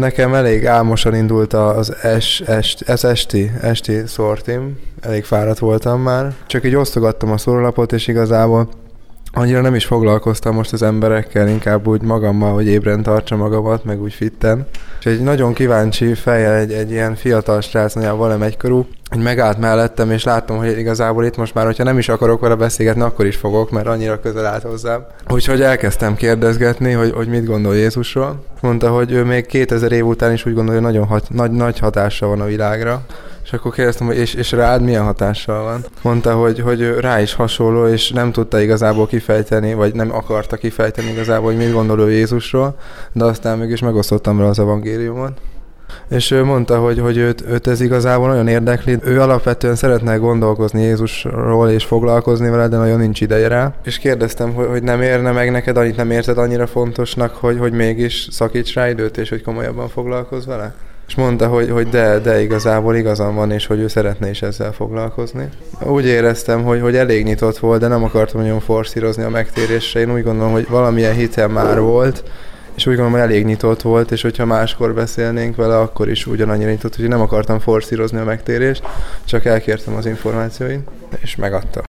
Nekem elég álmosan indult az, es, est, ez esti, esti szortim, elég fáradt voltam már. Csak így osztogattam a szórólapot, és igazából annyira nem is foglalkoztam most az emberekkel, inkább úgy magammal, hogy ébren tartsa magamat, meg úgy fitten. És egy nagyon kíváncsi fejjel egy, egy ilyen fiatal srác, nagyon valami egykörú, hogy megállt mellettem, és láttam, hogy igazából itt most már, hogyha nem is akarok vele beszélgetni, akkor is fogok, mert annyira közel állt hozzám. Úgyhogy elkezdtem kérdezgetni, hogy, hogy mit gondol Jézusról. Mondta, hogy ő még 2000 év után is úgy gondolja, hogy nagyon hat, nagy, nagy hatása van a világra. És akkor kérdeztem, hogy és, és rád milyen hatással van? Mondta, hogy, hogy rá is hasonló, és nem tudta igazából kifejteni, vagy nem akarta kifejteni igazából, hogy mit gondol ő Jézusról, de aztán mégis megosztottam rá az evangéliumot. És ő mondta, hogy, hogy őt, őt ez igazából nagyon érdekli. Ő alapvetően szeretne gondolkozni Jézusról és foglalkozni vele, de nagyon nincs ideje rá. És kérdeztem, hogy, hogy nem érne meg neked, annyit nem érted annyira fontosnak, hogy, hogy mégis szakíts rá időt, és hogy komolyabban foglalkozz vele? És mondta, hogy, hogy de, de igazából igazam van, és hogy ő szeretne is ezzel foglalkozni. Úgy éreztem, hogy, hogy elég nyitott volt, de nem akartam nagyon forszírozni a megtérésre. Én úgy gondolom, hogy valamilyen hitem már volt, és úgy gondolom, elég nyitott volt, és hogyha máskor beszélnénk vele, akkor is ugyanannyira nyitott, hogy nem akartam forszírozni a megtérést, csak elkértem az információit, és megadta.